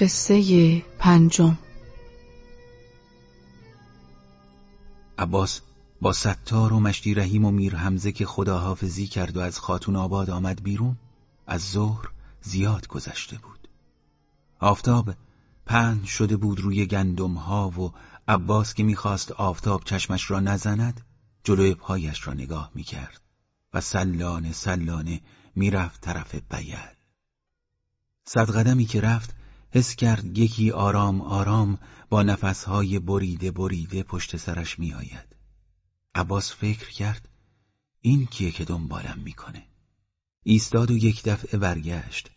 قصه پنجم. عباس با ستار و مشتی رحیم و میر حمزه که خداحافظی کرد و از خاتون آباد آمد بیرون از ظهر زیاد گذشته بود. آفتاب پهن شده بود روی گندم ها و عباس که می‌خواست آفتاب چشمش را نزند جلوی پایش را نگاه می‌کرد و سلانه سلانه می‌رفت طرف بیل صد قدمی که رفت حس کرد یکی آرام آرام با نفسهای بریده بریده پشت سرش میآید. عباس فکر کرد این کیه که دنبالم می‌کنه؟ ایستاد و یک دفعه برگشت.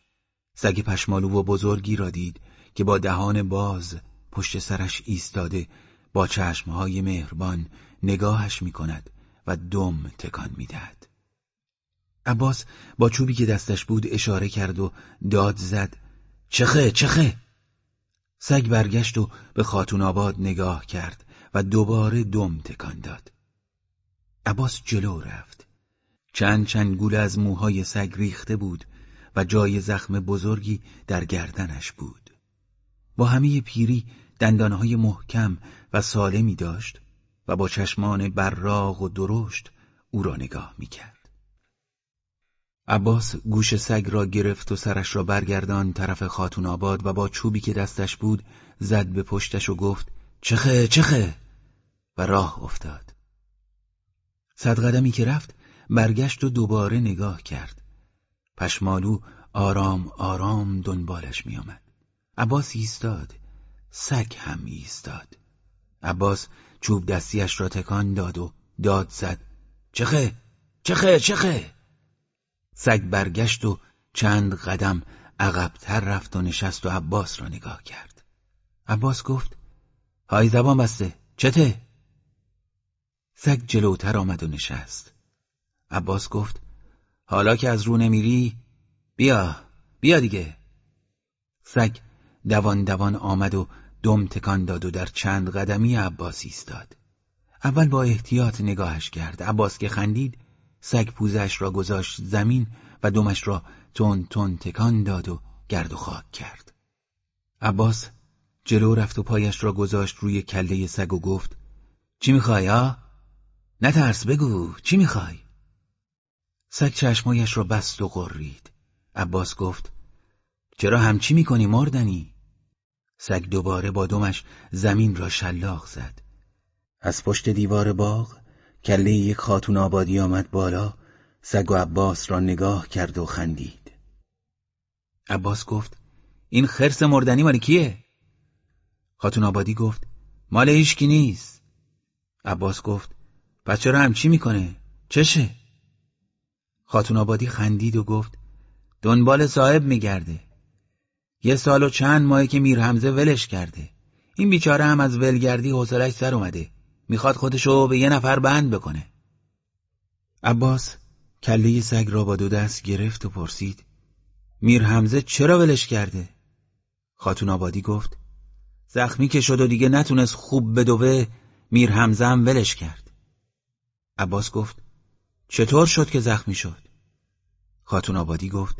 سگ پشمالو و بزرگی را دید که با دهان باز پشت سرش ایستاده با چشمهای مهربان نگاهش می‌کند و دم تکان می‌دهد. عباس با چوبی که دستش بود اشاره کرد و داد زد چخه چخه. سگ برگشت و به خاتون آباد نگاه کرد و دوباره دم تکان داد. عباس جلو رفت. چند چند گوله از موهای سگ ریخته بود و جای زخم بزرگی در گردنش بود. با همه پیری دندانهای محکم و سالمی داشت و با چشمان براغ و درشت او را نگاه می‌کرد. عباس گوش سگ را گرفت و سرش را برگردان طرف خاتون آباد و با چوبی که دستش بود زد به پشتش و گفت چخه چخه! و راه افتاد. صد قدمی که رفت برگشت و دوباره نگاه کرد. پشمالو آرام آرام دنبالش میآمد. عباس ایستاد. سگ هم ایستاد. عباس چوب دستیش را تکان داد و داد زد. چخه چخه چخه! سگ برگشت و چند قدم عقبتر رفت و نشست و عباس را نگاه کرد. عباس گفت های زبان بسته چته؟ سگ جلوتر آمد و نشست. عباس گفت حالا که از رو نمیری بیا بیا دیگه. سگ دوان دوان آمد و دم تکان داد و در چند قدمی عباس ایستاد. اول با احتیاط نگاهش کرد. عباس که خندید سگ پوزش را گذاشت زمین و دمش را تون تون تکان داد و گرد و خاک کرد عباس جلو رفت و پایش را گذاشت روی کله سگ و گفت چی می‌خوای ها؟ نترس بگو چی می‌خوای؟ سگ چشمایش را بست و قرید عباس گفت چرا همچی می‌کنی مردنی؟ سگ دوباره با دمش زمین را شلاق زد از پشت دیوار باغ کله یک خاتون آبادی آمد بالا سگ و عباس را نگاه کرد و خندید عباس گفت این خرس مردنی مال کیه؟ خاتون آبادی گفت مال هیچکی نیست عباس گفت پس چرا همچی می‌کنه؟ چشه؟ خاتون آبادی خندید و گفت دنبال صاحب میگرده یه سال و چند ماهی که میر حمزه ولش کرده این بیچاره هم از ولگردی حوصلش سر اومده می‌خواد خودشو به یه نفر بند بکنه عباس کله سگ را با دو دست گرفت و پرسید میر حمزه چرا ولش کرده؟ خاتون آبادی گفت زخمی که شد و دیگه نتونست خوب بدوه میر حمزه هم ولش کرد عباس گفت چطور شد که زخمی شد؟ خاتون آبادی گفت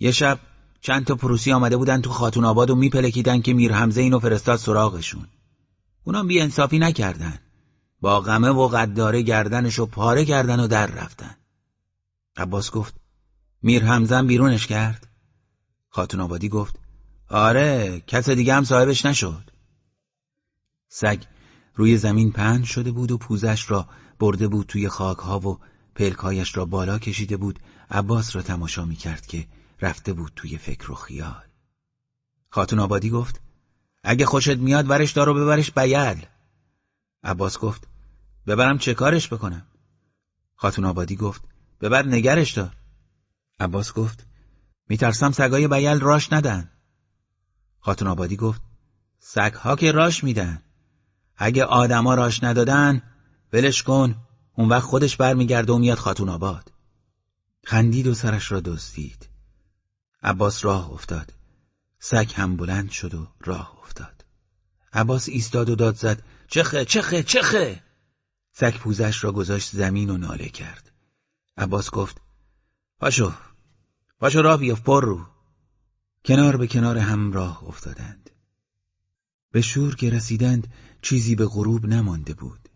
یه شب چند تا پروسی آمده بودن تو خاتون آباد و میپلکیدن که میر حمزه اینو فرستاد سراغشون اونام بی انصافی نکردن با غمه و قداره گردنشو پاره کردن و در رفتن. عباس گفت میر همزن بیرونش کرد. خاتون آبادی گفت آره کس دیگه هم صاحبش نشد. سگ روی زمین پهن شده بود و پوزش را برده بود توی خاکها و پلکایش را بالا کشیده بود. عباس را تماشا می کرد که رفته بود توی فکر و خیال. خاتون آبادی گفت اگه خوشت میاد ورش دارو ببرش بیل. عباس گفت ببرم چه کارش بکنم؟ خاتون آبادی گفت ببر نگرش دار. عباس گفت میترسم سگای بیل راش ندن خاتون آبادی گفت سگها که راش میدن اگه آدما راش ندادن ولش کن اون وقت خودش برمیگرده و میاد خاتون آباد. خندید و سرش را دزدید. عباس راه افتاد. سگ هم بلند شد و راه افتاد. عباس ایستاد و داد زد چخه چخه چخه! سگ پوزش را گذاشت زمین و ناله کرد. عباس گفت پاشو پاشو راه بیاف پر رو. کنار به کنار هم راه افتادند. به شور که رسیدند چیزی به غروب نمانده بود.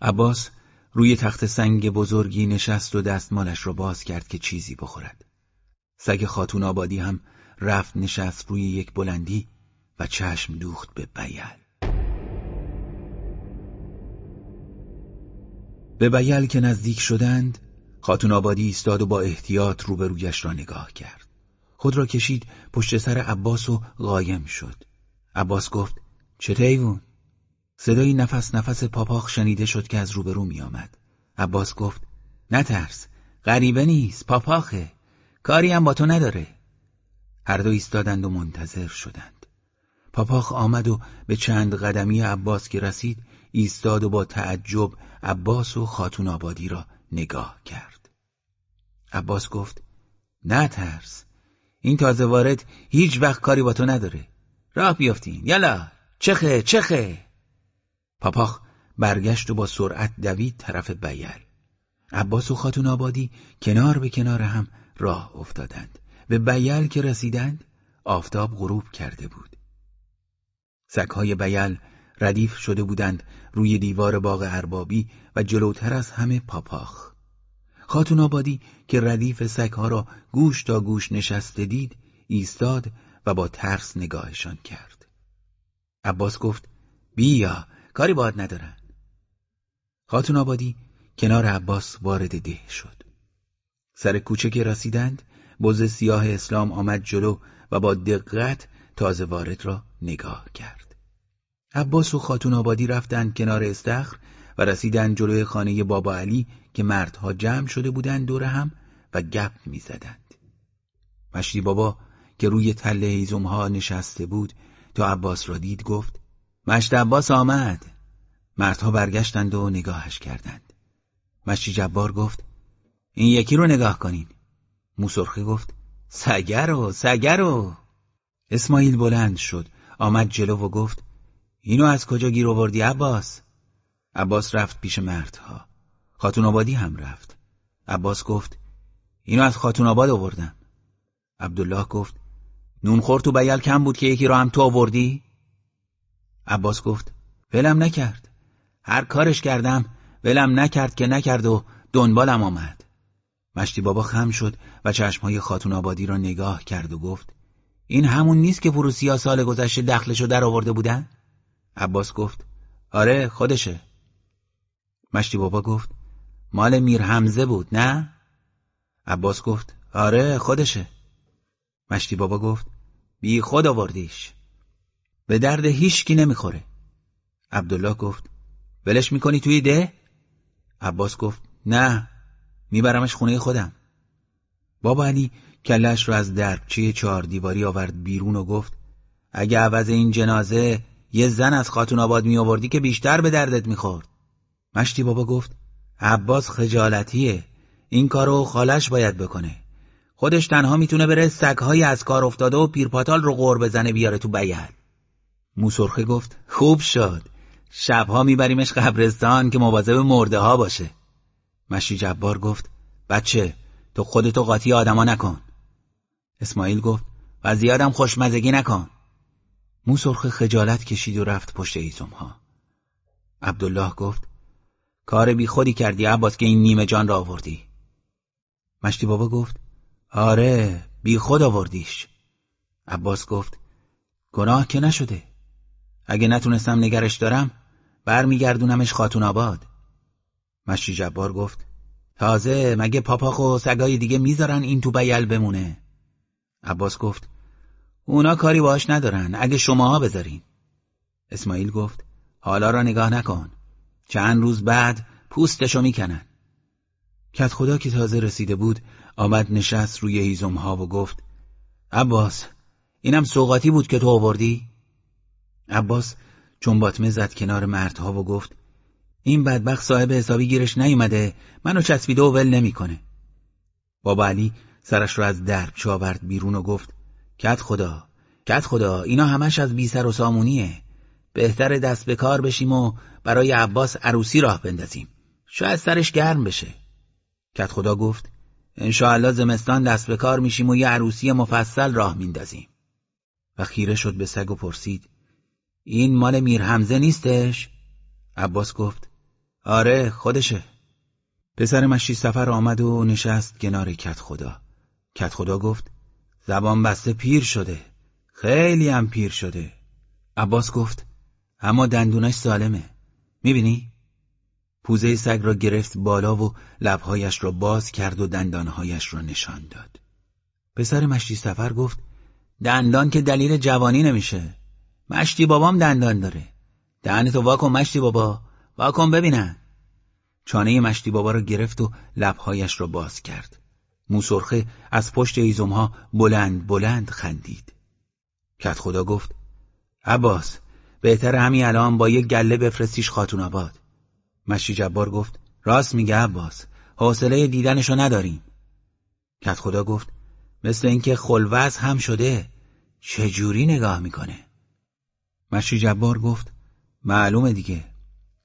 عباس روی تخت سنگ بزرگی نشست و دستمالش را باز کرد که چیزی بخورد. سگ خاتون آبادی هم رفت نشست روی یک بلندی و چشم دوخت به بیل به بیل که نزدیک شدند خاتون آبادی ایستاد و با احتیاط روبرویش را نگاه کرد. خود را کشید پشت سر عباس و قایم شد. عباس گفت چه تیوون؟ صدایی نفس نفس پاپاخ شنیده شد که از روبرو می آمد. عباس گفت نترس غریبه نیست پاپاخه. کاری هم با تو نداره. هر دو ایستادند و منتظر شدند. پاپاخ آمد و به چند قدمی عباس که رسید ایستاد و با تعجب عباس و خاتون آبادی را نگاه کرد. عباس گفت نه ترس این تازه وارد هیچ وقت کاری با تو نداره. راه بیافتین یلا چخه چخه. پاپاخ برگشت و با سرعت دوید طرف بیل. عباس و خاتون آبادی کنار به کنار هم راه افتادند. به بیل که رسیدند آفتاب غروب کرده بود. سگهای بیل ردیف شده بودند روی دیوار باغ اربابی و جلوتر از همه پاپاخ. خاتون آبادی که ردیف سگها را گوش تا گوش نشسته دید ایستاد و با ترس نگاهشان کرد. عباس گفت بیا کاری باید ندارن. خاتون آبادی کنار عباس وارد ده شد. سر کوچه که رسیدند بز سیاه اسلام آمد جلو و با دقت تازه وارد را نگاه کرد. عباس و خاتون آبادی رفتند کنار استخر و رسیدند جلوی خانه بابا علی که مردها جمع شده بودند دور هم و گپ می‌زدند. مشتی بابا که روی تله هیزم نشسته بود تا عباس را دید گفت مشت عباس آمد. مردها برگشتند و نگاهش کردند. مشتی جبار گفت این یکی رو نگاه کنین. موسرخه گفت سگرو سگرو. اسماعیل بلند شد آمد جلو و گفت اینو از کجا گیر آوردی عباس؟ عباس رفت پیش مردها. خاتون آبادی هم رفت. عباس گفت اینو از خاتون آباد آوردم عبدالله گفت نونخور تو بیل کم بود که یکی را هم تو آوردی؟ عباس گفت ولم نکرد. هر کارش کردم ولم نکرد که نکرد و دنبالم آمد. مشتی بابا خم شد و چشمهای خاتون آبادی را نگاه کرد و گفت این همون نیست که فروسیا سال گذشته دخلشو در آورده بودن؟ عباس گفت آره خودشه مشتی بابا گفت مال میر حمزه بود نه؟ عباس گفت آره خودشه مشتی بابا گفت بی خود آوردیش به درد هیچکی نمی‌خوره عبدالله گفت ولش می‌کنی توی ده؟ عباس گفت نه میبرمش خونه خودم بابا علی کلش رو از دربچه چهار دیواری آورد بیرون و گفت اگه عوض این جنازه یه زن از خاتون آباد می آوردی که بیشتر به دردت می‌خورد. مشتی بابا گفت عباس خجالتیه. این کارو خالش باید بکنه. خودش تنها می‌تونه بره سگهایی از کار افتاده و پیرپاتال رو غور بزنه بیاره تو بیل موسرخه گفت خوب شد. شبها میبریمش قبرستان که مواظب مرده ها باشه. مشی جبار گفت بچه تو خودتو قاطی آدما نکن. اسماعیل گفت و زیادم خوشمزگی نکن. موسرخه خجالت کشید و رفت پشت ایزم ها عبدالله گفت کار بی خودی کردی عباس که این نیمه جان را آوردی. مشتی بابا گفت آره بی خود آوردیش. عباس گفت گناه که نشده. اگه نتونستم نگرش دارم برمیگردونمش خاتون آباد. مشی جبار گفت تازه مگه پاپاخ و سگای دیگه می‌ذارن این تو بیل بمونه؟ عباس گفت اونا کاری باش ندارن اگه شماها بذارین. اسماعیل گفت حالا را نگاه نکن. چند روز بعد پوستشو می‌کنن. کت خدا که تازه رسیده بود آمد نشست روی هیزم ها و گفت عباس اینم سوقاتی بود که تو آوردی؟ عباس چون باطمه زد کنار مردها و گفت این بدبخت صاحب حسابی گیرش نیومده. منو چسبیده و ول نمی‌کنه. بابا علی سرش رو از درب آورد بیرون و گفت کت خدا کت خدا اینا همش از بی سر و سامونیه. بهتر دست به کار بشیم و برای عباس عروسی راه بندازیم. شاید سرش گرم بشه. کت خدا گفت انشاءالله زمستان دست به کار میشیم و یه عروسی مفصل راه میندازیم. و خیره شد به سگ و پرسید این مال میر حمزه نیستش؟ عباس گفت آره خودشه. پسر مشی سفر آمد و نشست کنار کت خدا. کت خدا گفت زبان بسته پیر شده. خیلی هم پیر شده. عباس گفت اما دندونش سالمه. می‌بینی؟ پوزه سگ را گرفت بالا و لبهایش را باز کرد و دندانهایش را نشان داد. پسر مشتی سفر گفت دندان که دلیل جوانی نمیشه. مشتی بابام دندان داره. دهنتو واکن مشتی بابا. واکن ببینن. چانه مشتی بابا را گرفت و لبهایش را باز کرد. موسرخه از پشت ایزمها بلند بلند خندید. کت خدا گفت عباس بهتر همین الان با یک گله بفرستیش خاتون آباد. مشی جبار گفت راست میگه عباس حوصله دیدنشو نداریم. کت خدا گفت مثل اینکه خلوز هم شده چجوری نگاه می‌کنه؟ مشی جبار گفت معلومه دیگه.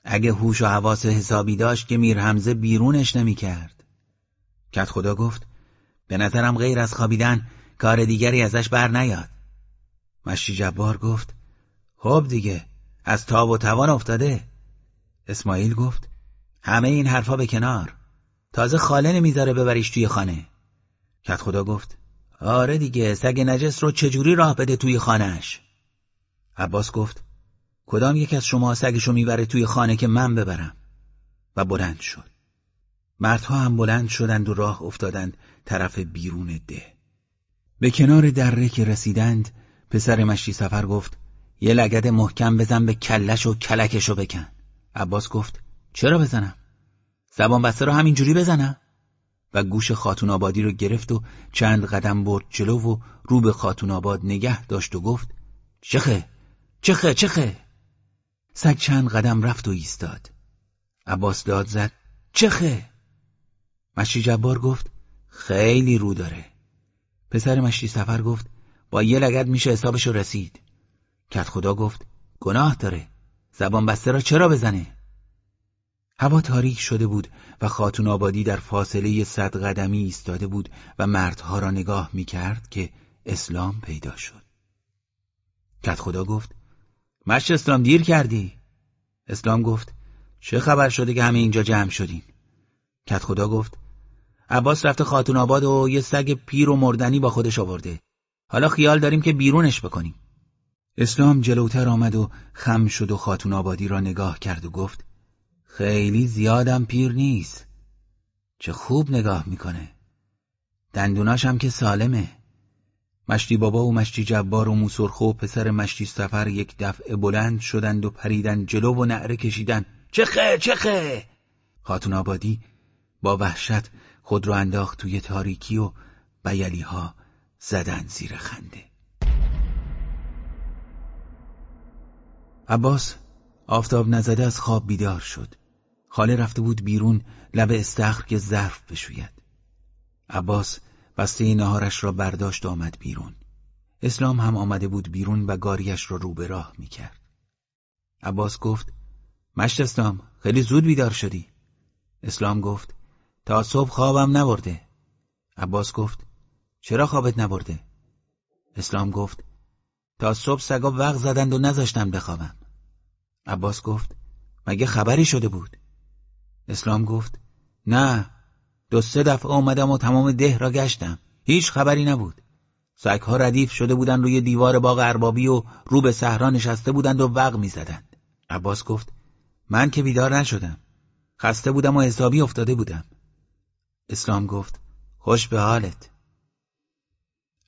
اگه هوش و حواس حسابی داشت که میر حمزه بیرونش نمی‌کرد. کت خدا گفت به نظرم غیر از خوابیدن کار دیگری ازش بر نیاد مشی جبار گفت خب دیگه از تاب و توان افتاده. اسماعیل گفت همه این حرفا به کنار. تازه خاله نمی‌ذاره ببریش توی خانه. کت خدا گفت آره دیگه سگ نجس رو چجوری راه بده توی خانهش عباس گفت کدام یک از شما سگشو می‌بره توی خانه که من ببرم و بلند شد مردها هم بلند شدند و راه افتادند طرف بیرون ده به کنار دره که رسیدند پسر مشتی سفر گفت یه لگد محکم بزن به کلش و کلکشو بکن عباس گفت چرا بزنم؟ زبان بسته رو همینجوری بزنم؟ و گوش خاتون آبادی رو گرفت و چند قدم برد جلو و رو به خاتون آباد نگه داشت و گفت چخه؟ چخه؟ چخه؟ سگ چند قدم رفت و ایستاد عباس داد زد چخه؟ مشی جبار گفت خیلی رو داره پسر مشتی سفر گفت با یه لگد میشه حسابشو رسید کت خدا گفت گناه داره زبان بسته را چرا بزنه؟ هوا تاریک شده بود و خاتون آبادی در فاصله صد قدمی ایستاده بود و مردها را نگاه می کرد که اسلام پیدا شد. کت خدا گفت مشت اسلام دیر کردی؟ اسلام گفت چه خبر شده که همه اینجا جمع شدین؟ کت خدا گفت عباس رفته خاتون آباد و یه سگ پیر و مردنی با خودش آورده. حالا خیال داریم که بیرونش بکنیم. اسلام جلوتر آمد و خم شد و خاتون آبادی را نگاه کرد و گفت خیلی زیادم پیر نیست چه خوب نگاه می‌کنه دندوناش هم که سالمه مشتی بابا و مشتی جبار و موسرخو و پسر مشتی سفر یک دفعه بلند شدند و پریدن جلو و نعره کشیدن چخه چخه! خاتون آبادی با وحشت خود را انداخت توی تاریکی و بیلی ها زدن زیر خنده. عباس آفتاب نزده از خواب بیدار شد. خاله رفته بود بیرون لب استخر که ظرف بشوید. عباس بسته نهارش را برداشت آمد بیرون. اسلام هم آمده بود بیرون و گاریش را رو به راه می‌کرد. عباس گفت مشت اسلام خیلی زود بیدار شدی. اسلام گفت تا صبح خوابم نبرده. عباس گفت چرا خوابت نبرده؟ اسلام گفت تا صبح سگا وقت زدند و نذاشتم بخوابم. عباس گفت مگه خبری شده بود؟ اسلام گفت نه دو سه دفعه آمدم و تمام ده را گشتم. هیچ خبری نبود. سگها ردیف شده بودند روی دیوار باغ اربابی و رو به صحرا نشسته بودند و وق می‌زدند. عباس گفت من که بیدار نشدم. خسته بودم و حسابی افتاده بودم. اسلام گفت خوش به حالت.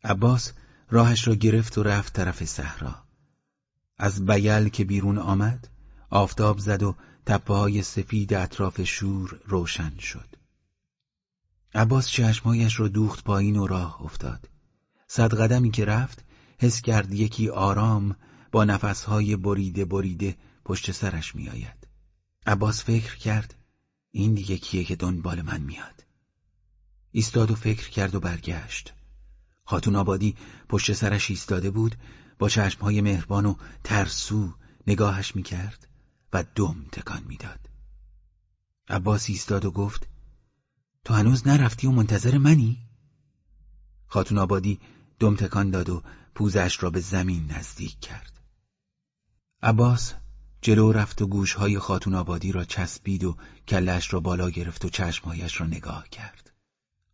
عباس راهش را گرفت و رفت طرف صحرا. از بیل که بیرون آمد آفتاب زد و تپه های سفید اطراف شور روشن شد. عباس چشمهایش را دوخت پایین و راه افتاد صد قدمی که رفت حس کرد یکی آرام با نفسهای بریده بریده پشت سرش میآید. عباس فکر کرد این دیگه کیه که دنبال من میاد ایستاد و فکر کرد و برگشت خاتون آبادی پشت سرش ایستاده بود با چشمهای مهربان و ترسو نگاهش می‌کرد و دم تکان می‌داد. عباس ایستاد و گفت تو هنوز نرفتی و منتظر منی؟ خاتون آبادی دم تکان داد و پوزش را به زمین نزدیک کرد. عباس جلو رفت و گوشهای خاتون آبادی را چسبید و کلش را بالا گرفت و چشمهایش را نگاه کرد.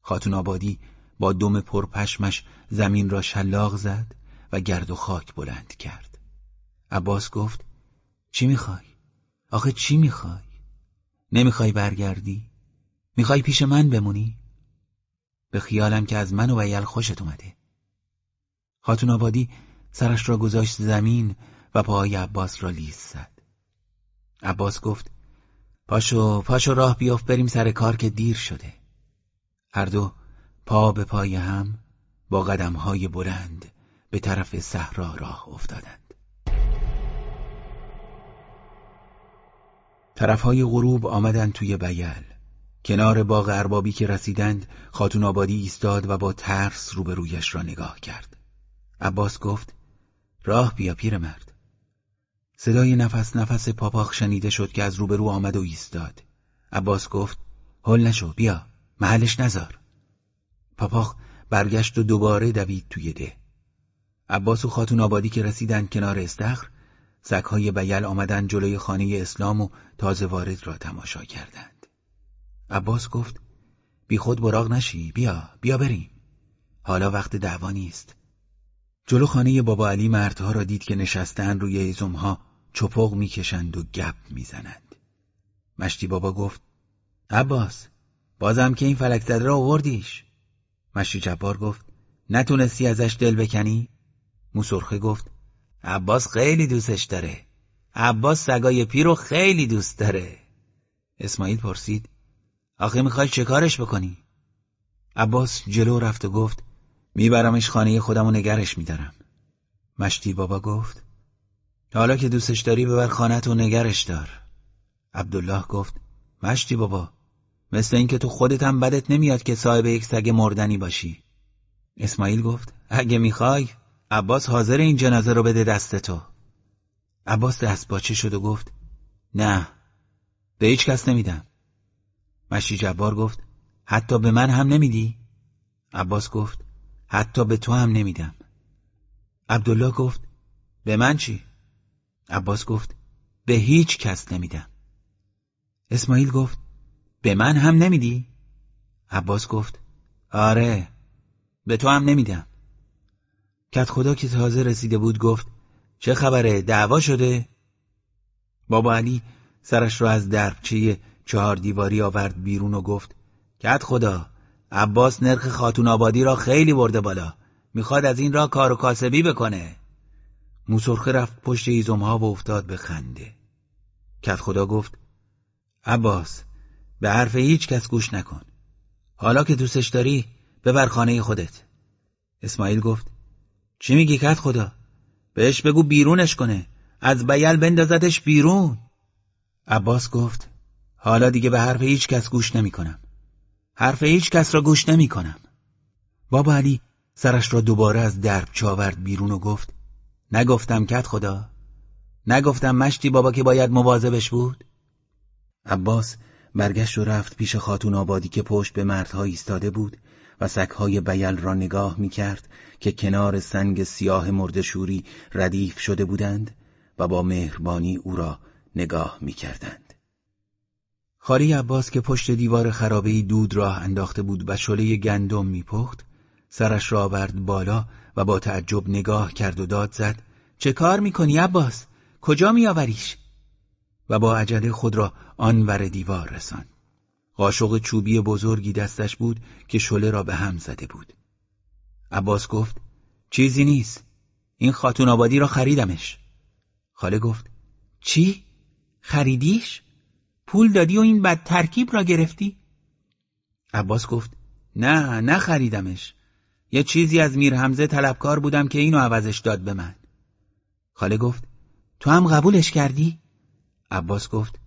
خاتون آبادی با دم پرپشمش زمین را شلاق زد و گرد و خاک بلند کرد. عباس گفت چی می‌خوای؟ آخه چی می‌خوای؟ نمی‌خوای برگردی؟ می‌خوای پیش من بمونی؟ به خیالم که از من و ویل خوشت اومده. خاتون آبادی سرش را گذاشت زمین و پاهای عباس را لیز زد. عباس گفت پاشو پاشو راه بیافت بریم سر کار که دیر شده. هر دو پا به پای هم با قدمهای بلند به طرف صحرا راه افتادند. طرفهای غروب آمدند توی بیل. کنار باغ اربابی که رسیدند خاتون آبادی ایستاد و با ترس روبرویش را نگاه کرد. عباس گفت راه بیا پیرمرد. صدای نفس نفس پاپاخ شنیده شد که از روبرو آمد و ایستاد. عباس گفت هل نشو بیا محلش نزار. پاپاخ برگشت و دوباره دوید توی ده. عباس و خاتون آبادی که رسیدند کنار استخر سگهای بیل آمدن جلوی خانه اسلام و تازه وارد را تماشا کردند. عباس گفت بی خود براغ نشی بیا بیا بریم. حالا وقت دعوا نیست. جلو خانه بابا علی مردها را دید که نشستن روی ایزمها چپق می‌کشند و گپ می‌زنند. مشتی بابا گفت عباس بازم که این فلک زده را آوردیش. مشتی جبار گفت نتونستی ازش دل بکنی؟ موسرخه گفت عباس خیلی دوستش داره عباس سگای پیرو خیلی دوست داره اسماعیل پرسید آخه می‌خوای چه کارش بکنی؟ عباس جلو رفت و گفت میبرمش خانه خودم و نگرش میدارم. مشتی بابا گفت حالا که دوستش داری ببر خانت و نگرش دار. عبدالله گفت مشتی بابا مثل اینکه تو خودت هم بدت نمیاد که صاحب یک سگ مردنی باشی. اسماعیل گفت اگه می‌خوای عباس حاضر این جنازه رو بده دست تو. عباس دست باچه شد و گفت نه به هیچ کس نمیدم. مشی جبار گفت حتی به من هم نمیدی؟ عباس گفت حتی به تو هم نمیدم عبدالله گفت به من چی؟ عباس گفت به هیچ کس نمیدم اسماعیل گفت به من هم نمیدی؟ عباس گفت آره به تو هم نمیدم کت خدا که تازه رسیده بود گفت چه خبره دعوا شده؟ بابا علی سرش را از دربچه چهار دیواری آورد بیرون و گفت کت خدا عباس نرخ خاتون آبادی را خیلی برده بالا. می‌خواد از این را کار و کاسبی بکنه. موسرخه رفت پشت ایزمها و افتاد به خنده. کت خدا گفت عباس به حرف هیچ کس گوش نکن. حالا که دوستش داری ببر خانه خودت. اسماعیل گفت چی میگی کت خدا؟ بهش بگو بیرونش کنه. از بیل بندازدش بیرون. عباس گفت حالا دیگه به حرف هیچ کس گوش نمی کنم حرف هیچ کس را گوش نمی کنم بابا علی سرش را دوباره از درب چاورد بیرون و گفت نگفتم کت خدا؟ نگفتم مشتی بابا که باید مواظبش بود؟ عباس برگشت و رفت پیش خاتون آبادی که پشت به مردها ایستاده بود و سگهای بیل را نگاه می کرد که کنار سنگ سیاه مردشوری ردیف شده بودند و با مهربانی او را نگاه می کردند. خاری عباس که پشت دیوار خرابه دود راه انداخته بود و شله گندم میپخت سرش را آورد بالا و با تعجب نگاه کرد و داد زد چه کار می‌کنی عباس؟ کجا میآوریش؟ و با عجله خود را آنور دیوار رساند. قاشق چوبی بزرگی دستش بود که شله را به هم زده بود. عباس گفت چیزی نیست. این خاتون آبادی را خریدمش. خاله گفت چی؟ خریدیش؟ پول دادی و این بد ترکیب را گرفتی؟ عباس گفت نه نه خریدمش. یه چیزی از میر حمزه طلبکار بودم که اینو عوضش داد به من. خاله گفت تو هم قبولش کردی؟ عباس گفت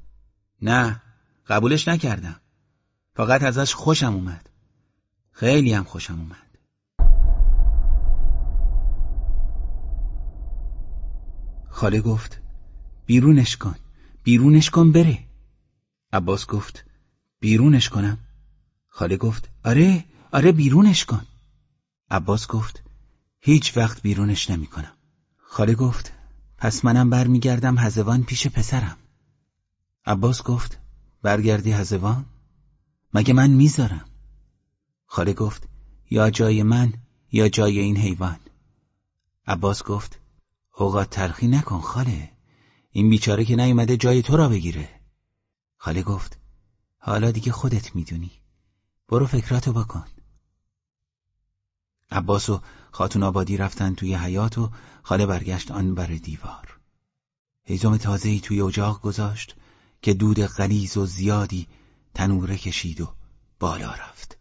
نه قبولش نکردم. فقط ازش خوشم اومد خیلی هم خوشم اومد خاله گفت بیرونش کن بیرونش کن بره عباس گفت بیرونش کنم. خاله گفت آره آره بیرونش کن. عباس گفت هیچ وقت بیرونش نمی‌کنم. خاله گفت پس منم برمیگردم هزوان پیش پسرم. عباس گفت برگردی هزوان مگه من می‌ذارم؟ خاله گفت یا جای من یا جای این حیوان. عباس گفت اوقات تلخی نکن خاله. این بیچاره که نیومده جای تو را بگیره. خاله گفت حالا دیگه خودت می‌دونی. برو فکراتو بکن. عباس و خاتون آبادی رفتن توی حیات و خاله برگشت آن بر دیوار. هیزم تازهی توی اجاق گذاشت که دود غلیز و زیادی تنوره کشید و بالا رفت.